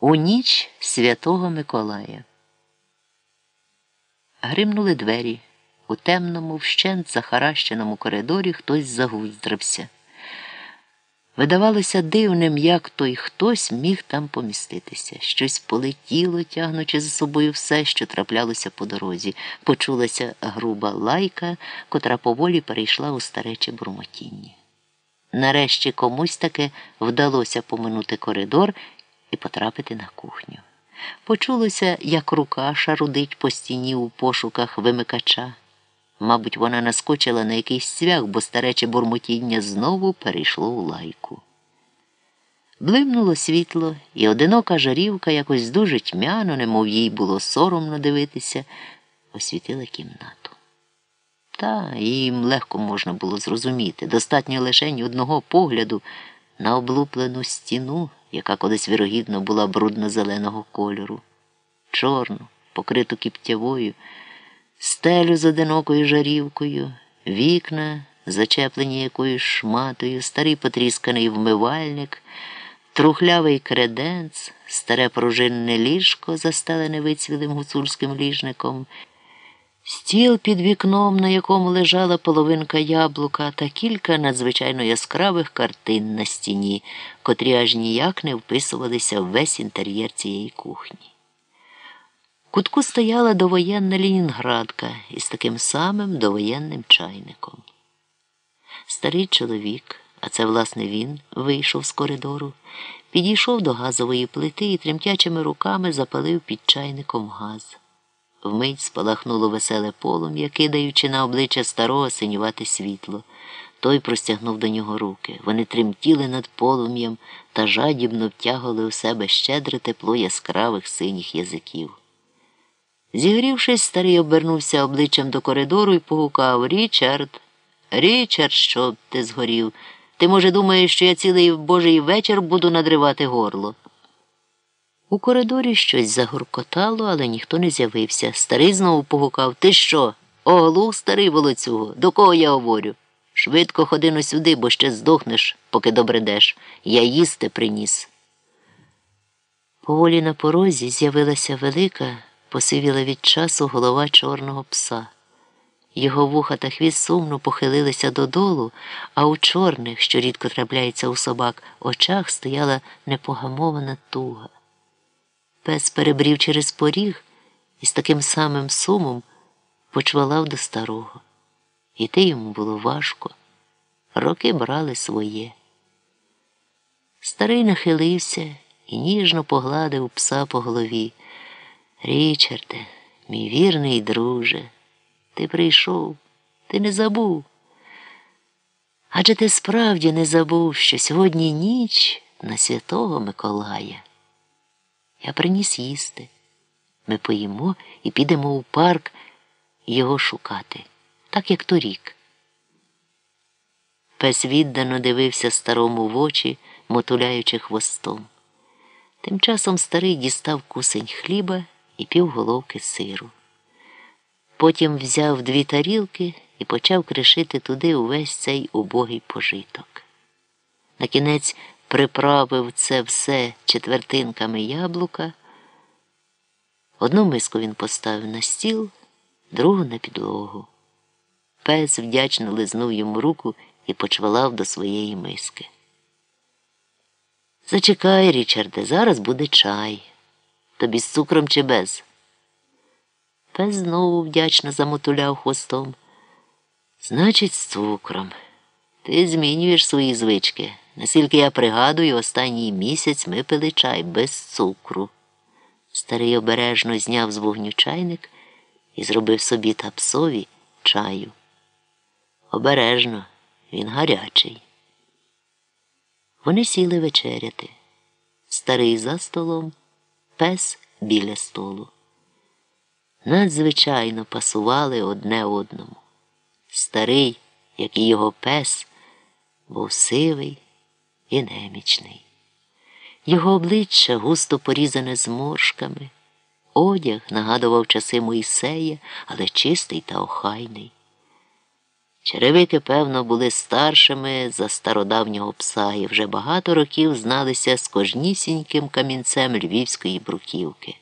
У ніч святого Миколая. Гримнули двері. У темному, вщент захаращеному коридорі хтось загуздрався. Видавалося дивним, як той хтось міг там поміститися. Щось полетіло, тягнучи за собою все, що траплялося по дорозі. Почулася груба лайка, котра поволі перейшла у старече бурмотіння. Нарешті комусь таки вдалося поминути коридор і потрапити на кухню. Почулося, як рука шарудить по стіні у пошуках вимикача. Мабуть, вона наскочила на якийсь цвях, бо старече бурмотіння знову перейшло у лайку. Блимнуло світло, і одинока жарівка якось дуже тьмяно, немов їй було соромно дивитися, освітила кімнату. Та їм легко можна було зрозуміти. Достатньо лише одного погляду на облуплену стіну, яка колись вірогідно була брудно-зеленого кольору, чорну, покриту кіптявою, стелю з одинокою жарівкою, вікна, зачеплені якоюсь шматою, старий потрісканий вмивальник, трухлявий креденц, старе пружинне ліжко, застелене вицвілим гуцульським ліжником. Стіл під вікном, на якому лежала половинка яблука, та кілька надзвичайно яскравих картин на стіні, котрі аж ніяк не вписувалися в весь інтер'єр цієї кухні. Кутку стояла довоєнна лінінградка із таким самим довоєнним чайником. Старий чоловік, а це, власне, він вийшов з коридору, підійшов до газової плити і тремтячими руками запалив під чайником газ. Вмить спалахнуло веселе полум'я, кидаючи на обличчя старого синювате світло. Той простягнув до нього руки. Вони тремтіли над полум'ям та жадібно втягували у себе щедре тепло яскравих синіх язиків. Зігрівшись, старий обернувся обличчям до коридору і погукав Річард, Річард, що ти згорів? Ти, може, думаєш, що я цілий божий вечір буду надривати горло? У коридорі щось загуркотало, але ніхто не з'явився. Старий знову погукав Ти що? Оглух, старий волоцюго, до кого я говорю? Швидко ходи но сюди, бо ще здохнеш, поки добредеш. Я їсти приніс. Поволі на порозі з'явилася велика, посивіла від часу голова чорного пса. Його вуха та хвіст сумно похилилися додолу, а у чорних, що рідко трапляється у собак, очах стояла непогамована туга. Пес перебрів через поріг і з таким самим сумом почвалав до старого. Іти йому було важко. Роки брали своє. Старий нахилився і ніжно погладив пса по голові. Річарде, мій вірний друже, ти прийшов, ти не забув. Адже ти справді не забув, що сьогодні ніч на святого Миколая. Я приніс їсти. Ми поїмо і підемо у парк його шукати, так як торік. Пес віддано дивився старому в очі, мотуляючи хвостом. Тим часом старий дістав кусень хліба і півголовки сиру. Потім взяв дві тарілки і почав кришити туди увесь цей убогий пожиток. Накінець приправив це все четвертинками яблука. Одну миску він поставив на стіл, другу на підлогу. Пес вдячно лизнув йому руку і почвалав до своєї миски. Зачекай, Річарде, зараз буде чай. Тобі з цукром чи без? Пес знову вдячно замотуляв хвостом. Значить, з цукром. Ти змінюєш свої звички. Наскільки я пригадую, останній місяць ми пили чай без цукру. Старий обережно зняв з вогню чайник і зробив собі та псові чаю. Обережно, він гарячий. Вони сіли вечеряти. Старий за столом, пес біля столу. Надзвичайно пасували одне одному. Старий, як і його пес, був сивий і немічний. Його обличчя густо порізане зморшками, одяг нагадував часи Моїсея, але чистий та охайний. Черевики, певно, були старшими за стародавнього пса і вже багато років зналися з кожнісіньким камінцем львівської бруківки.